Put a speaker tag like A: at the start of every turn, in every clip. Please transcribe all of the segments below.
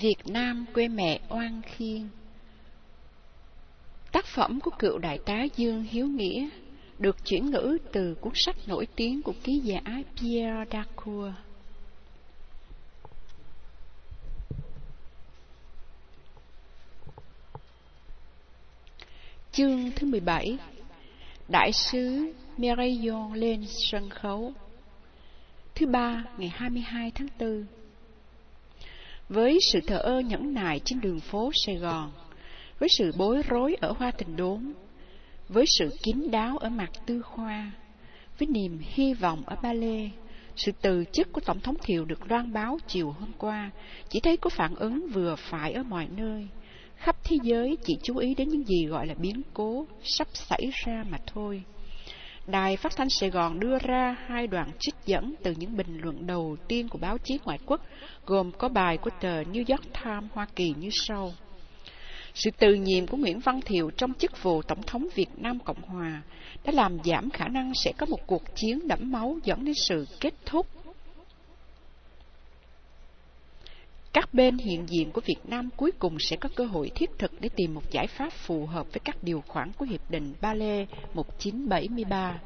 A: Việt Nam quê mẹ oan khiên. Tác phẩm của cựu đại tá Dương Hiếu Nghĩa được chuyển ngữ từ cuốn sách nổi tiếng của ký giả Pierre Dacour. Chương thứ 17 Đại sứ Merayon lên sân khấu. Thứ ba, ngày 22 tháng 4 với sự thờ ơ nhẫn nại trên đường phố Sài Gòn, Với sự bối rối ở Hoa Tình Đốn, Với sự kín đáo ở mặt Tư Khoa, Với niềm hy vọng ở Ba Lê, Sự từ chức của Tổng thống Thiệu được loan báo chiều hôm qua, Chỉ thấy có phản ứng vừa phải ở mọi nơi khắp thế giới chỉ chú ý đến những gì gọi là biến cố sắp xảy ra mà thôi. Đài phát thanh Sài Gòn đưa ra hai đoạn trích dẫn từ những bình luận đầu tiên của báo chí ngoại quốc, gồm có bài của tờ New York Times Hoa Kỳ như sau. Sự từ nhiệm của Nguyễn Văn Thiệu trong chức vụ Tổng thống Việt Nam Cộng Hòa đã làm giảm khả năng sẽ có một cuộc chiến đẫm máu dẫn đến sự kết thúc Các bên hiện diện của Việt Nam cuối cùng sẽ có cơ hội thiết thực để tìm một giải pháp phù hợp với các điều khoản của Hiệp định Ba Lê 1973.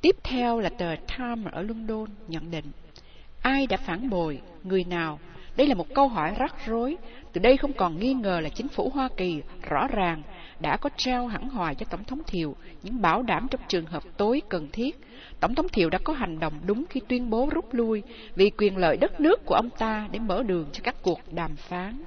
A: Tiếp theo là tờ Time ở London nhận định, ai đã phản bội, người nào? Đây là một câu hỏi rắc rối, từ đây không còn nghi ngờ là chính phủ Hoa Kỳ rõ ràng đã có trao hẳn hoài cho Tổng thống Thiệu những bảo đảm trong trường hợp tối cần thiết. Tổng thống Thiệu đã có hành động đúng khi tuyên bố rút lui vì quyền lợi đất nước của ông ta để mở đường cho các cuộc đàm phán.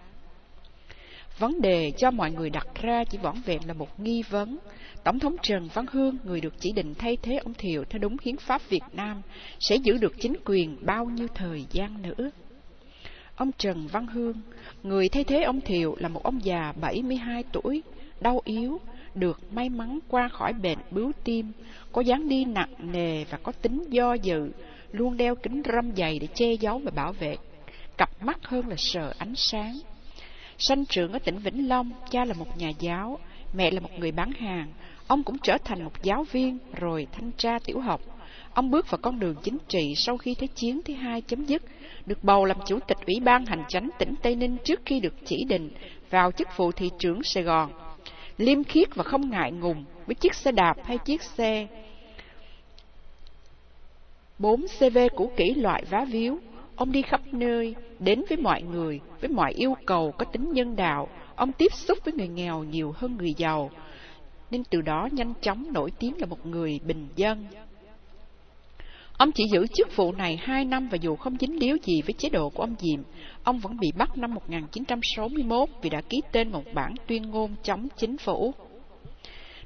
A: Vấn đề cho mọi người đặt ra chỉ vỏn vẹn là một nghi vấn. Tổng thống Trần Văn Hương, người được chỉ định thay thế ông Thiệu theo đúng hiến pháp Việt Nam, sẽ giữ được chính quyền bao nhiêu thời gian nữa? Ông Trần Văn Hương, người thay thế ông Thiệu là một ông già 72 tuổi, đau yếu, được may mắn qua khỏi bệnh bướu tim, có dáng đi nặng nề và có tính do dự, luôn đeo kính râm dày để che giấu và bảo vệ. Cặp mắt hơn là sợ ánh sáng. Sanh trưởng ở tỉnh Vĩnh Long, cha là một nhà giáo, mẹ là một người bán hàng. Ông cũng trở thành một giáo viên, rồi thanh tra tiểu học. Ông bước vào con đường chính trị sau khi Thế chiến thứ hai chấm dứt, được bầu làm chủ tịch Ủy ban Hành chánh tỉnh Tây Ninh trước khi được chỉ định vào chức vụ thị trưởng Sài Gòn liêm khiết và không ngại ngùng với chiếc xe đạp hay chiếc xe 4 CV cũ kỹ loại vá víu, ông đi khắp nơi, đến với mọi người, với mọi yêu cầu có tính nhân đạo, ông tiếp xúc với người nghèo nhiều hơn người giàu, nên từ đó nhanh chóng nổi tiếng là một người bình dân. Ông chỉ giữ chức vụ này hai năm và dù không dính líu gì với chế độ của ông Diệm, ông vẫn bị bắt năm 1961 vì đã ký tên một bản tuyên ngôn chống chính phủ.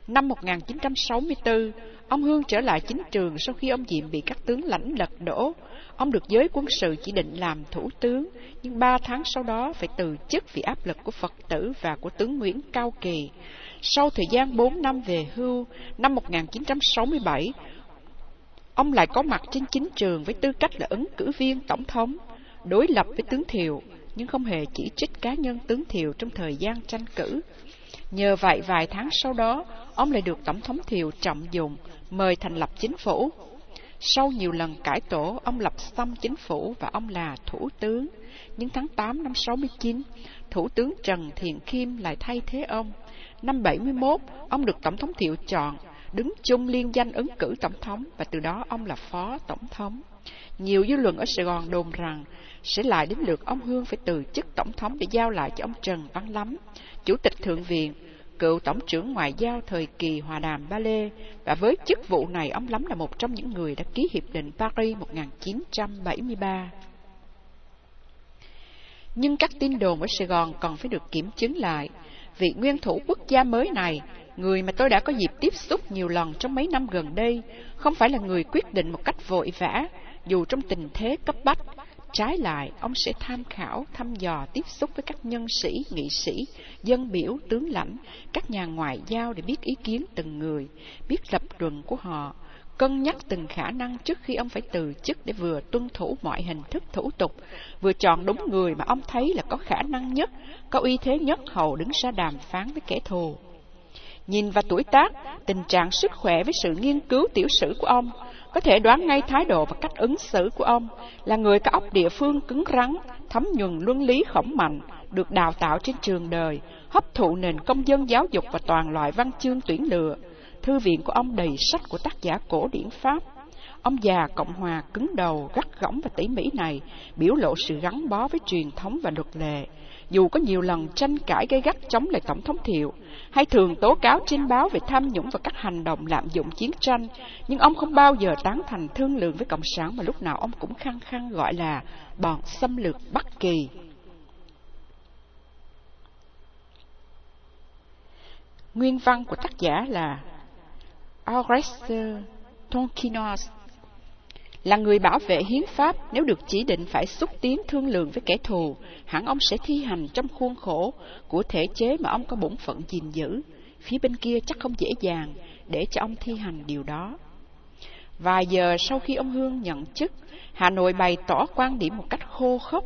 A: Năm 1964, ông Hương trở lại chính trường sau khi ông Diệm bị các tướng lãnh lật đổ. Ông được giới quân sự chỉ định làm thủ tướng, nhưng ba tháng sau đó phải từ chức vì áp lực của Phật tử và của tướng Nguyễn Cao Kỳ. Sau thời gian 4 năm về hưu, năm 1967, ông lại có mặt trên chính trường với tư cách là ứng cử viên tổng thống, đối lập với tướng Thiệu, nhưng không hề chỉ trích cá nhân tướng Thiệu trong thời gian tranh cử. Nhờ vậy vài tháng sau đó, ông lại được Tổng thống Thiệu trọng dụng, mời thành lập chính phủ. Sau nhiều lần cải tổ, ông lập xong chính phủ và ông là thủ tướng. Nhưng tháng 8 năm 69, Thủ tướng Trần Thiện Kim lại thay thế ông. Năm 71, ông được Tổng thống Thiệu chọn đứng chung liên danh ứng cử tổng thống và từ đó ông là phó tổng thống. Nhiều dư luận ở Sài Gòn đồn rằng sẽ lại đến lượt ông Hương phải từ chức tổng thống để giao lại cho ông Trần Văn Lắm, chủ tịch thượng viện, cựu tổng trưởng ngoại giao thời kỳ hòa đàm Ba Lê, và với chức vụ này ông Lắm là một trong những người đã ký hiệp định Paris 1973. Nhưng các tin đồn ở Sài Gòn còn phải được kiểm chứng lại. Vị nguyên thủ quốc gia mới này Người mà tôi đã có dịp tiếp xúc nhiều lần trong mấy năm gần đây không phải là người quyết định một cách vội vã, dù trong tình thế cấp bách. Trái lại, ông sẽ tham khảo, thăm dò, tiếp xúc với các nhân sĩ, nghị sĩ, dân biểu, tướng lãnh, các nhà ngoại giao để biết ý kiến từng người, biết lập luận của họ, cân nhắc từng khả năng trước khi ông phải từ chức để vừa tuân thủ mọi hình thức thủ tục, vừa chọn đúng người mà ông thấy là có khả năng nhất, có uy thế nhất hầu đứng ra đàm phán với kẻ thù. Nhìn vào tuổi tác, tình trạng sức khỏe với sự nghiên cứu tiểu sử của ông, có thể đoán ngay thái độ và cách ứng xử của ông là người có óc địa phương cứng rắn, thấm nhuần luân lý khổng mạnh, được đào tạo trên trường đời, hấp thụ nền công dân giáo dục và toàn loại văn chương tuyển lựa. Thư viện của ông đầy sách của tác giả cổ điển Pháp. Ông già Cộng Hòa cứng đầu, gắt gỏng và tỉ mỉ này biểu lộ sự gắn bó với truyền thống và luật lệ. Dù có nhiều lần tranh cãi gây gắt chống lại Tổng thống Thiệu, hay thường tố cáo trên báo về tham nhũng và các hành động lạm dụng chiến tranh, nhưng ông không bao giờ tán thành thương lượng với Cộng sản mà lúc nào ông cũng khăng khăng gọi là bọn xâm lược Bắc Kỳ. Nguyên văn của tác giả là Auguste Tonkinos là người bảo vệ hiến pháp nếu được chỉ định phải xúc tiến thương lượng với kẻ thù, hẳn ông sẽ thi hành trong khuôn khổ của thể chế mà ông có bổn phận gìn giữ. Phía bên kia chắc không dễ dàng để cho ông thi hành điều đó. Vài giờ sau khi ông Hương nhận chức, Hà Nội bày tỏ quan điểm một cách khô khốc.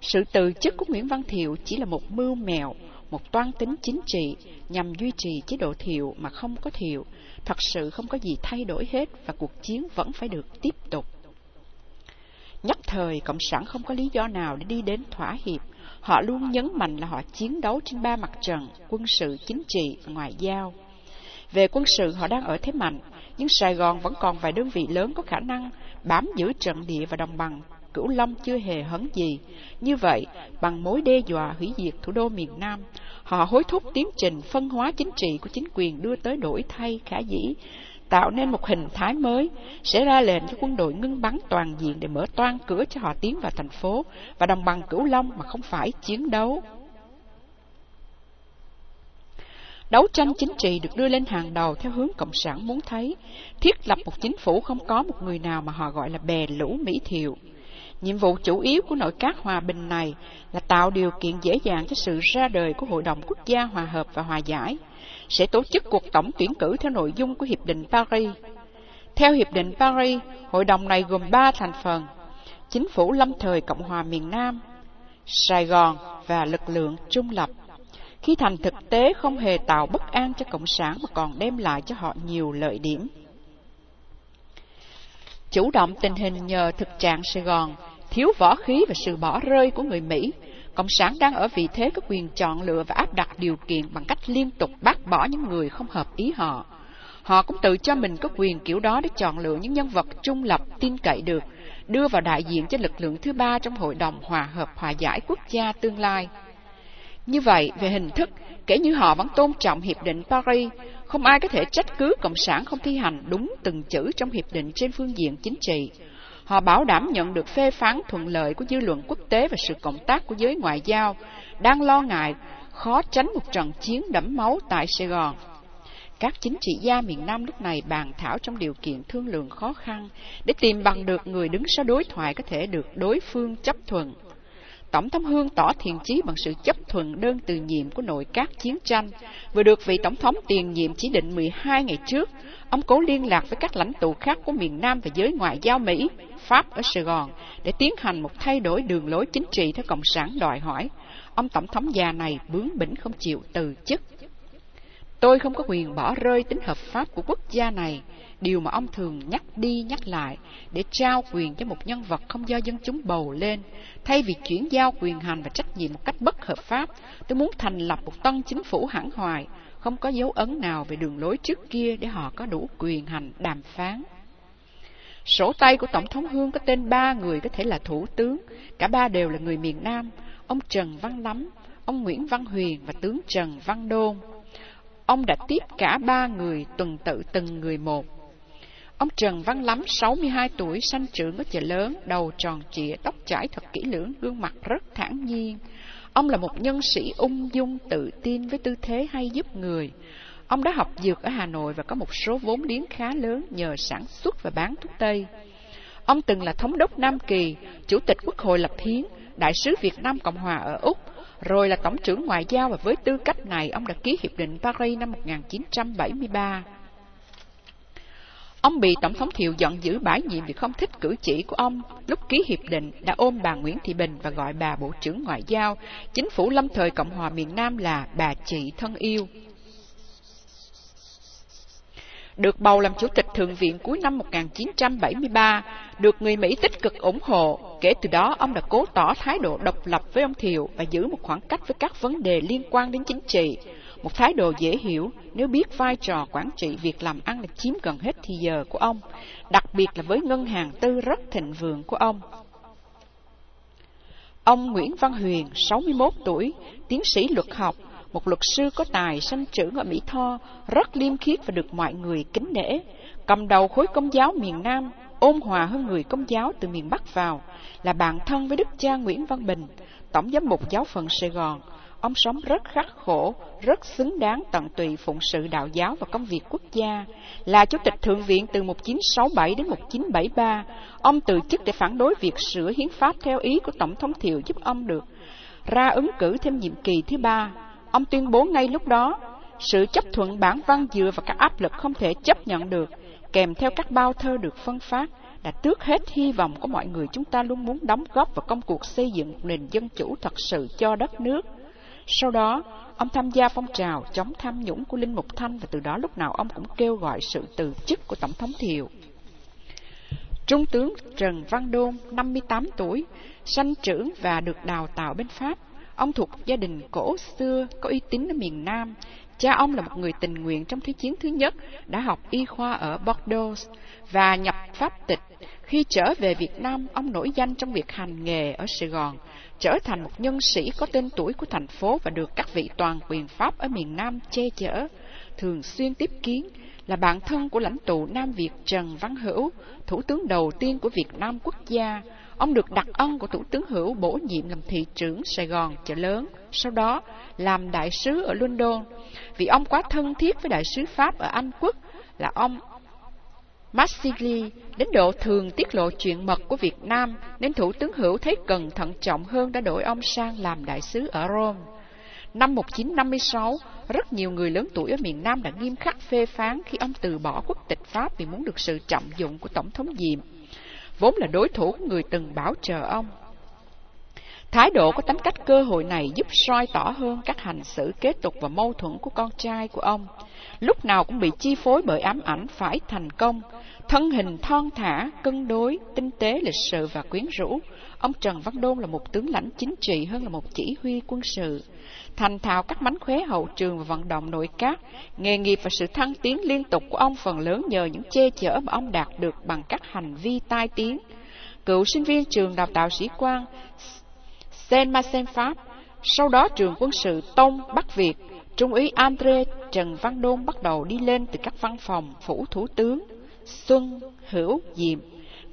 A: Sự từ chức của Nguyễn Văn Thiệu chỉ là một mưu mèo, một toan tính chính trị nhằm duy trì chế độ Thiệu mà không có Thiệu. Thật sự không có gì thay đổi hết và cuộc chiến vẫn phải được tiếp tục. Nhất thời, Cộng sản không có lý do nào để đi đến thỏa hiệp. Họ luôn nhấn mạnh là họ chiến đấu trên ba mặt trận, quân sự, chính trị và ngoại giao. Về quân sự, họ đang ở thế mạnh, nhưng Sài Gòn vẫn còn vài đơn vị lớn có khả năng bám giữ trận địa và đồng bằng. Cửu Long chưa hề hấn gì. Như vậy, bằng mối đe dọa hủy diệt thủ đô miền Nam, họ hối thúc tiến trình phân hóa chính trị của chính quyền đưa tới đổi thay khả dĩ, tạo nên một hình thái mới, sẽ ra lệnh cho quân đội ngưng bắn toàn diện để mở toan cửa cho họ tiến vào thành phố và đồng bằng Cửu Long mà không phải chiến đấu. Đấu tranh chính trị được đưa lên hàng đầu theo hướng Cộng sản muốn thấy, thiết lập một chính phủ không có một người nào mà họ gọi là bè lũ Mỹ Thiệu. Nhiệm vụ chủ yếu của nội các hòa bình này là tạo điều kiện dễ dàng cho sự ra đời của Hội đồng Quốc gia Hòa hợp và Hòa giải, sẽ tổ chức cuộc tổng tuyển cử theo nội dung của Hiệp định Paris. Theo Hiệp định Paris, hội đồng này gồm ba thành phần, chính phủ lâm thời Cộng hòa miền Nam, Sài Gòn và lực lượng trung lập. Khi thành thực tế không hề tạo bất an cho Cộng sản mà còn đem lại cho họ nhiều lợi điểm. Chủ động tình hình nhờ thực trạng Sài Gòn, thiếu võ khí và sự bỏ rơi của người Mỹ, Cộng sản đang ở vị thế có quyền chọn lựa và áp đặt điều kiện bằng cách liên tục bác bỏ những người không hợp ý họ. Họ cũng tự cho mình có quyền kiểu đó để chọn lựa những nhân vật trung lập, tin cậy được, đưa vào đại diện cho lực lượng thứ ba trong Hội đồng Hòa hợp Hòa giải Quốc gia tương lai. Như vậy, về hình thức, kể như họ vẫn tôn trọng Hiệp định Paris, không ai có thể trách cứ Cộng sản không thi hành đúng từng chữ trong Hiệp định trên phương diện chính trị. Họ bảo đảm nhận được phê phán thuận lợi của dư luận quốc tế và sự cộng tác của giới ngoại giao, đang lo ngại khó tránh một trận chiến đẫm máu tại Sài Gòn. Các chính trị gia miền Nam lúc này bàn thảo trong điều kiện thương lượng khó khăn để tìm bằng được người đứng sau đối thoại có thể được đối phương chấp thuận. Tổng thống Hương tỏ thiện chí bằng sự chấp thuận đơn từ nhiệm của nội các chiến tranh, vừa được vị Tổng thống tiền nhiệm chỉ định 12 ngày trước. Ông cố liên lạc với các lãnh tụ khác của miền Nam và giới ngoại giao Mỹ, Pháp ở Sài Gòn để tiến hành một thay đổi đường lối chính trị theo Cộng sản đòi hỏi. Ông Tổng thống già này bướng bỉnh không chịu từ chức. Tôi không có quyền bỏ rơi tính hợp pháp của quốc gia này, điều mà ông thường nhắc đi nhắc lại để trao quyền cho một nhân vật không do dân chúng bầu lên. Thay vì chuyển giao quyền hành và trách nhiệm một cách bất hợp pháp, tôi muốn thành lập một tân chính phủ hãng hoài, không có dấu ấn nào về đường lối trước kia để họ có đủ quyền hành đàm phán. Sổ tay của Tổng thống Hương có tên ba người có thể là thủ tướng, cả ba đều là người miền Nam, ông Trần Văn Lắm, ông Nguyễn Văn Huyền và tướng Trần Văn Đôn. Ông đã tiếp cả ba người tuần tự từng người một. Ông Trần Văn Lắm, 62 tuổi, sanh trưởng ở chợ lớn, đầu tròn trịa, tóc chải thật kỹ lưỡng, gương mặt rất thản nhiên. Ông là một nhân sĩ ung dung, tự tin với tư thế hay giúp người. Ông đã học dược ở Hà Nội và có một số vốn liếng khá lớn nhờ sản xuất và bán thuốc Tây. Ông từng là thống đốc Nam Kỳ, chủ tịch Quốc hội lập hiến, đại sứ Việt Nam Cộng hòa ở Úc, rồi là tổng trưởng ngoại giao và với tư cách này ông đã ký hiệp định Paris năm 1973. Ông bị Tổng thống Thiệu giận dữ bãi nhiệm vì không thích cử chỉ của ông. Lúc ký hiệp định, đã ôm bà Nguyễn Thị Bình và gọi bà Bộ trưởng Ngoại giao, chính phủ lâm thời Cộng hòa miền Nam là bà chị thân yêu. được bầu làm chủ tịch Thượng viện cuối năm 1973, được người Mỹ tích cực ủng hộ. Kể từ đó, ông đã cố tỏ thái độ độc lập với ông Thiệu và giữ một khoảng cách với các vấn đề liên quan đến chính trị. Một thái độ dễ hiểu nếu biết vai trò quản trị việc làm ăn là chiếm gần hết thì giờ của ông, đặc biệt là với ngân hàng tư rất thịnh vượng của ông. Ông Nguyễn Văn Huyền, 61 tuổi, tiến sĩ luật học, một luật sư có tài sanh trưởng ở Mỹ Tho, rất liêm khiết và được mọi người kính nể. Cầm đầu khối công giáo miền Nam, ôn hòa hơn người công giáo từ miền Bắc vào, là bạn thân với đức cha Nguyễn Văn Bình, tổng giám mục giáo phận Sài Gòn. Ông sống rất khắc khổ, rất xứng đáng tận tụy phụng sự đạo giáo và công việc quốc gia. Là Chủ tịch Thượng viện từ 1967 đến 1973, ông từ chức để phản đối việc sửa hiến pháp theo ý của Tổng thống Thiệu giúp ông được ra ứng cử thêm nhiệm kỳ thứ ba. Ông tuyên bố ngay lúc đó, sự chấp thuận bản văn dựa vào các áp lực không thể chấp nhận được, kèm theo các bao thơ được phân phát, đã tước hết hy vọng của mọi người chúng ta luôn muốn đóng góp vào công cuộc xây dựng nền dân chủ thật sự cho đất nước. Sau đó, ông tham gia phong trào chống tham nhũng của Linh Mục Thanh và từ đó lúc nào ông cũng kêu gọi sự từ chức của Tổng thống Thiệu. Trung tướng Trần Văn Đôn, 58 tuổi, sanh trưởng và được đào tạo bên Pháp. Ông thuộc gia đình cổ xưa có uy tín ở miền Nam. Cha ông là một người tình nguyện trong Thế chiến thứ nhất, đã học y khoa ở Bordeaux và nhập pháp tịch. Khi trở về Việt Nam, ông nổi danh trong việc hành nghề ở Sài Gòn, trở thành một nhân sĩ có tên tuổi của thành phố và được các vị toàn quyền Pháp ở miền Nam che chở, thường xuyên tiếp kiến, là bạn thân của lãnh tụ Nam Việt Trần Văn Hữu, thủ tướng đầu tiên của Việt Nam quốc gia. Ông được đặc ân của Thủ tướng Hữu bổ nhiệm làm thị trưởng Sài Gòn chợ lớn, sau đó làm đại sứ ở London. Vì ông quá thân thiết với đại sứ Pháp ở Anh quốc là ông Massili đến độ thường tiết lộ chuyện mật của Việt Nam, nên Thủ tướng Hữu thấy cần thận trọng hơn đã đổi ông sang làm đại sứ ở Rome. Năm 1956, rất nhiều người lớn tuổi ở miền Nam đã nghiêm khắc phê phán khi ông từ bỏ quốc tịch Pháp vì muốn được sự trọng dụng của Tổng thống Diệm, vốn là đối thủ của người từng bảo trợ ông. Thái độ có tính cách cơ hội này giúp soi tỏ hơn các hành xử kế tục và mâu thuẫn của con trai của ông. Lúc nào cũng bị chi phối bởi ám ảnh phải thành công, thân hình thon thả, cân đối, tinh tế, lịch sự và quyến rũ. Ông Trần Văn Đôn là một tướng lãnh chính trị hơn là một chỉ huy quân sự. Thành thạo các mánh khóe hậu trường và vận động nội các, nghề nghiệp và sự thăng tiến liên tục của ông phần lớn nhờ những che chở mà ông đạt được bằng các hành vi tai tiếng. Cựu sinh viên trường đào tạo sĩ quan Zenma Sen Pháp, sau đó trường quân sự Tông Bắc Việt, Trung úy Andre Trần Văn Đôn bắt đầu đi lên từ các văn phòng phủ thủ tướng Xuân Hữu Diệm.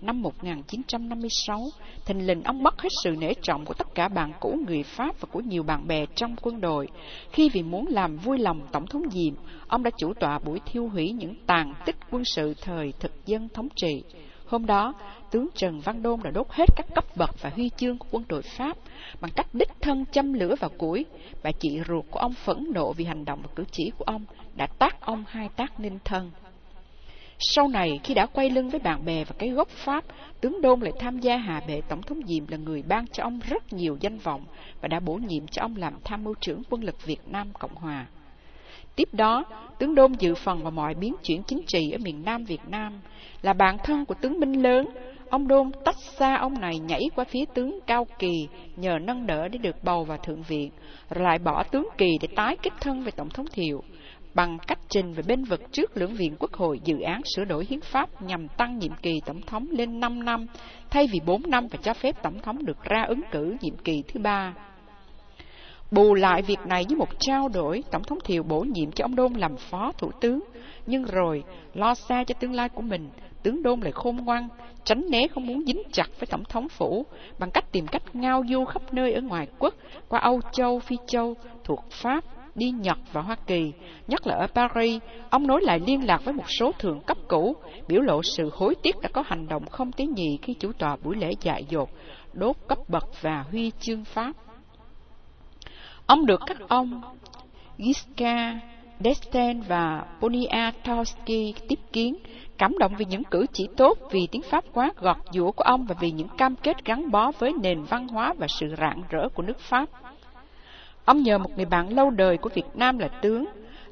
A: Năm 1956, thình lình ông mất hết sự nể trọng của tất cả bạn cũ người Pháp và của nhiều bạn bè trong quân đội. Khi vì muốn làm vui lòng Tổng thống Diệm, ông đã chủ tọa buổi thiêu hủy những tàn tích quân sự thời thực dân thống trị. Hôm đó, tướng Trần Văn Đôn đã đốt hết các cấp bậc và huy chương của quân đội Pháp bằng cách đích thân châm lửa vào củi. Bà chị ruột của ông phẫn nộ vì hành động và cử chỉ của ông đã tác ông hai tác ninh thân. Sau này, khi đã quay lưng với bạn bè và cái gốc Pháp, tướng Đôn lại tham gia hạ bệ Tổng thống Diệm là người ban cho ông rất nhiều danh vọng và đã bổ nhiệm cho ông làm tham mưu trưởng quân lực Việt Nam Cộng Hòa. Tiếp đó, tướng Đôn dự phần vào mọi biến chuyển chính trị ở miền Nam Việt Nam, là bạn thân của tướng Minh Lớn. Ông Đôn tách xa ông này nhảy qua phía tướng Cao Kỳ nhờ nâng đỡ để được bầu vào Thượng viện, rồi lại bỏ tướng Kỳ để tái kết thân với Tổng thống Thiệu bằng cách trình về bên vực trước lưỡng viện quốc hội dự án sửa đổi hiến pháp nhằm tăng nhiệm kỳ tổng thống lên 5 năm, thay vì 4 năm và cho phép tổng thống được ra ứng cử nhiệm kỳ thứ ba. Bù lại việc này với một trao đổi, Tổng thống Thiệu bổ nhiệm cho ông Đôn làm phó thủ tướng. Nhưng rồi, lo xa cho tương lai của mình, tướng Đôn lại khôn ngoan, tránh né không muốn dính chặt với Tổng thống Phủ, bằng cách tìm cách ngao du khắp nơi ở ngoài quốc, qua Âu Châu, Phi Châu, thuộc Pháp, đi Nhật và Hoa Kỳ, nhất là ở Paris, ông nối lại liên lạc với một số thượng cấp cũ, biểu lộ sự hối tiếc đã có hành động không tế nhị khi chủ tọa buổi lễ dại dột, đốt cấp bậc và huy chương Pháp. Ông được các ông Giska, Desten và Poniatowski tiếp kiến, cảm động vì những cử chỉ tốt, vì tiếng Pháp quá gọt giũa của ông và vì những cam kết gắn bó với nền văn hóa và sự rạng rỡ của nước Pháp. Ông nhờ một người bạn lâu đời của Việt Nam là tướng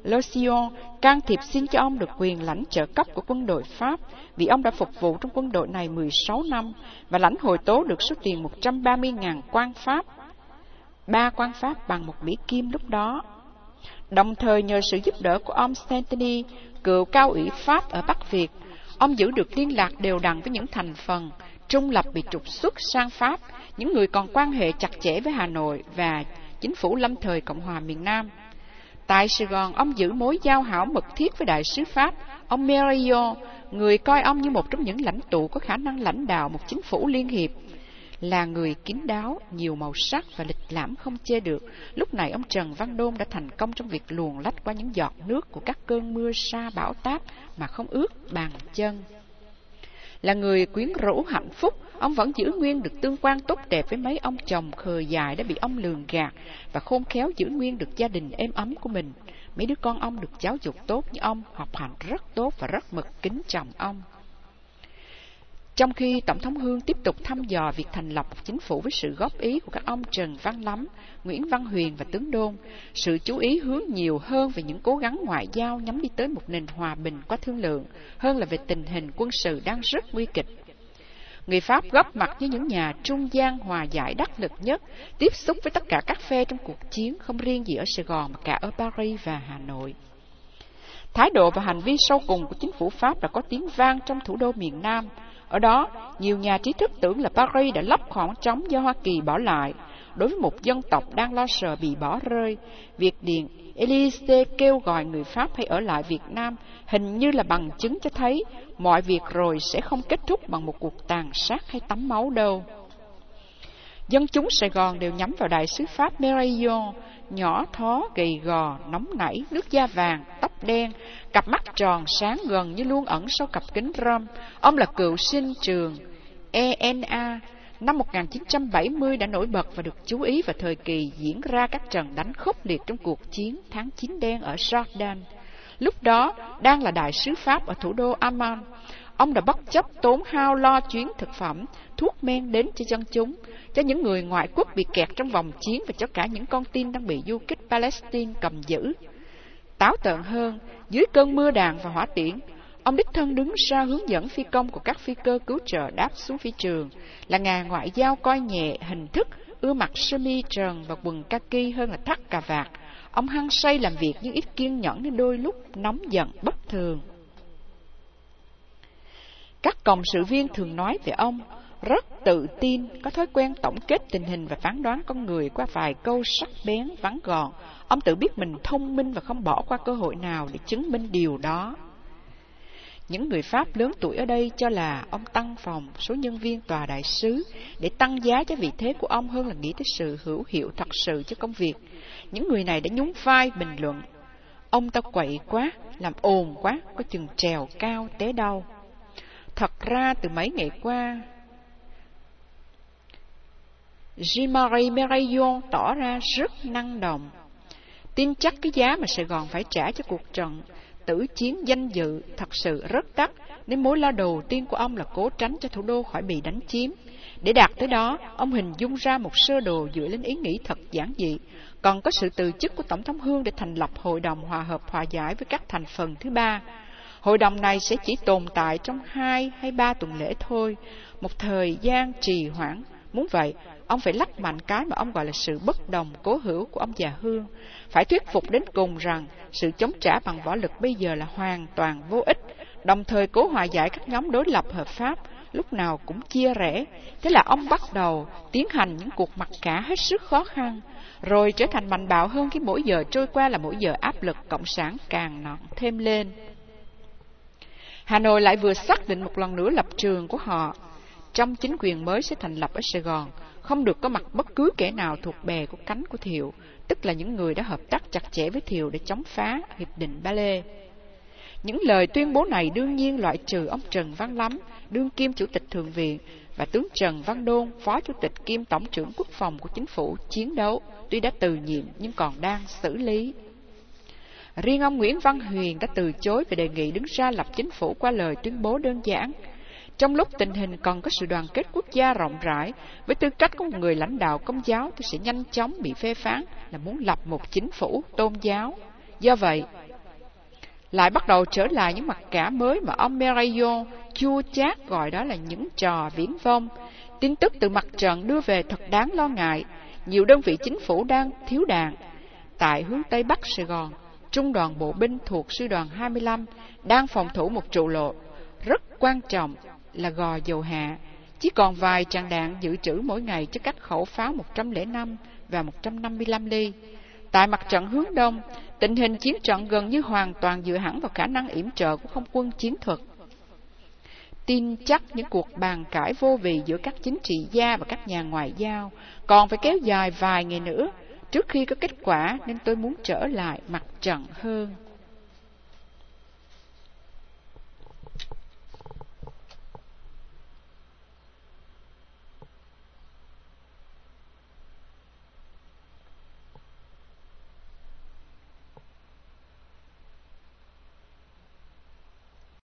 A: Losion can thiệp xin cho ông được quyền lãnh trợ cấp của quân đội Pháp vì ông đã phục vụ trong quân đội này 16 năm và lãnh hồi tố được số tiền 130.000 quan Pháp. Ba quan Pháp bằng một Mỹ Kim lúc đó. Đồng thời nhờ sự giúp đỡ của ông Santini, cựu cao ủy Pháp ở Bắc Việt, ông giữ được liên lạc đều đặn với những thành phần trung lập bị trục xuất sang Pháp, những người còn quan hệ chặt chẽ với Hà Nội và chính phủ lâm thời Cộng hòa miền Nam. Tại Sài Gòn, ông giữ mối giao hảo mật thiết với đại sứ Pháp, ông Merio, người coi ông như một trong những lãnh tụ có khả năng lãnh đạo một chính phủ liên hiệp. Là người kín đáo, nhiều màu sắc và lịch lãm không chê được, lúc này ông Trần Văn Đôn đã thành công trong việc luồn lách qua những giọt nước của các cơn mưa sa bão táp mà không ướt bàn chân. Là người quyến rũ hạnh phúc, ông vẫn giữ nguyên được tương quan tốt đẹp với mấy ông chồng khờ dài đã bị ông lường gạt và khôn khéo giữ nguyên được gia đình êm ấm của mình. Mấy đứa con ông được giáo dục tốt như ông, học hành rất tốt và rất mực kính chồng ông. Trong khi Tổng thống Hương tiếp tục thăm dò việc thành lập một chính phủ với sự góp ý của các ông Trần Văn Lắm, Nguyễn Văn Huyền và Tướng Đôn, sự chú ý hướng nhiều hơn về những cố gắng ngoại giao nhắm đi tới một nền hòa bình qua thương lượng, hơn là về tình hình quân sự đang rất nguy kịch. Người Pháp góp mặt với những nhà trung gian hòa giải đắc lực nhất, tiếp xúc với tất cả các phe trong cuộc chiến, không riêng gì ở Sài Gòn mà cả ở Paris và Hà Nội. Thái độ và hành vi sâu cùng của chính phủ Pháp đã có tiếng vang trong thủ đô miền Nam, ở đó, nhiều nhà trí thức tưởng là Paris đã lấp khoảng trống do Hoa Kỳ bỏ lại. Đối với một dân tộc đang lo sợ bị bỏ rơi, việc điện Elise kêu gọi người Pháp hãy ở lại Việt Nam hình như là bằng chứng cho thấy mọi việc rồi sẽ không kết thúc bằng một cuộc tàn sát hay tắm máu đâu. Dân chúng Sài Gòn đều nhắm vào đại sứ Pháp Meraillon, nhỏ thó, gầy gò, nóng nảy, nước da vàng, tóc đen, cặp mắt tròn sáng gần như luôn ẩn sau cặp kính râm. Ông là cựu sinh trường ENA. Năm 1970 đã nổi bật và được chú ý vào thời kỳ diễn ra các trận đánh khốc liệt trong cuộc chiến tháng 9 đen ở Jordan. Lúc đó, đang là đại sứ Pháp ở thủ đô Amman. Ông đã bất chấp tốn hao lo chuyến thực phẩm, thuốc men đến cho dân chúng, cho những người ngoại quốc bị kẹt trong vòng chiến và cho cả những con tin đang bị du kích Palestine cầm giữ. Táo tợn hơn, dưới cơn mưa đạn và hỏa tiễn, ông đích thân đứng ra hướng dẫn phi công của các phi cơ cứu trợ đáp xuống phi trường, là ngà ngoại giao coi nhẹ hình thức, ưa mặc sơ mi trần và quần kaki hơn là thắt cà vạt. Ông hăng say làm việc nhưng ít kiên nhẫn nên đôi lúc nóng giận bất thường. Các cộng sự viên thường nói về ông, rất tự tin, có thói quen tổng kết tình hình và phán đoán con người qua vài câu sắc bén, vắn gọn. Ông tự biết mình thông minh và không bỏ qua cơ hội nào để chứng minh điều đó. Những người Pháp lớn tuổi ở đây cho là ông tăng phòng số nhân viên tòa đại sứ để tăng giá cho vị thế của ông hơn là nghĩ tới sự hữu hiệu thật sự cho công việc. Những người này đã nhún vai bình luận. Ông ta quậy quá, làm ồn quá, có chừng trèo cao té đau. Thật ra từ mấy ngày qua, Jean-Marie tỏ ra rất năng động. Tin chắc cái giá mà Sài Gòn phải trả cho cuộc trận tử chiến danh dự thật sự rất đắt, nên mối lo đầu tiên của ông là cố tránh cho thủ đô khỏi bị đánh chiếm. Để đạt tới đó, ông hình dung ra một sơ đồ dựa lên ý nghĩ thật giản dị, còn có sự từ chức của Tổng thống Hương để thành lập Hội đồng Hòa hợp Hòa giải với các thành phần thứ ba. Hội đồng này sẽ chỉ tồn tại trong hai hay ba tuần lễ thôi, một thời gian trì hoãn. Muốn vậy, ông phải lắc mạnh cái mà ông gọi là sự bất đồng cố hữu của ông già Hương. Phải thuyết phục đến cùng rằng sự chống trả bằng võ lực bây giờ là hoàn toàn vô ích, đồng thời cố hòa giải các nhóm đối lập hợp pháp, lúc nào cũng chia rẽ. Thế là ông bắt đầu tiến hành những cuộc mặc cả hết sức khó khăn, rồi trở thành mạnh bạo hơn khi mỗi giờ trôi qua là mỗi giờ áp lực cộng sản càng nặng thêm lên. Hà Nội lại vừa xác định một lần nữa lập trường của họ. Trong chính quyền mới sẽ thành lập ở Sài Gòn, không được có mặt bất cứ kẻ nào thuộc bè của cánh của Thiệu, tức là những người đã hợp tác chặt chẽ với Thiệu để chống phá Hiệp định Ba Lê. Những lời tuyên bố này đương nhiên loại trừ ông Trần Văn Lắm, đương kim chủ tịch Thượng viện, và tướng Trần Văn Đôn, phó chủ tịch kiêm tổng trưởng quốc phòng của chính phủ chiến đấu, tuy đã từ nhiệm nhưng còn đang xử lý. Riêng ông Nguyễn Văn Huyền đã từ chối về đề nghị đứng ra lập chính phủ qua lời tuyên bố đơn giản. Trong lúc tình hình còn có sự đoàn kết quốc gia rộng rãi, với tư cách của một người lãnh đạo công giáo, tôi sẽ nhanh chóng bị phê phán là muốn lập một chính phủ tôn giáo. Do vậy, lại bắt đầu trở lại những mặt cả mới mà ông Merayo chua chát gọi đó là những trò viễn vông. Tin tức từ mặt trận đưa về thật đáng lo ngại. Nhiều đơn vị chính phủ đang thiếu đạn. Tại hướng Tây Bắc Sài Gòn, Trung đoàn bộ binh thuộc Sư đoàn 25 đang phòng thủ một trụ lộ rất quan trọng là gò dầu hạ. Chỉ còn vài tràng đạn dự trữ mỗi ngày cho các khẩu pháo 105 và 155 ly. Tại mặt trận hướng đông, tình hình chiến trận gần như hoàn toàn dựa hẳn vào khả năng yểm trợ của không quân chiến thuật. Tin chắc những cuộc bàn cãi vô vị giữa các chính trị gia và các nhà ngoại giao còn phải kéo dài vài ngày nữa trước khi có kết quả nên tôi muốn trở lại mặt trận hơn.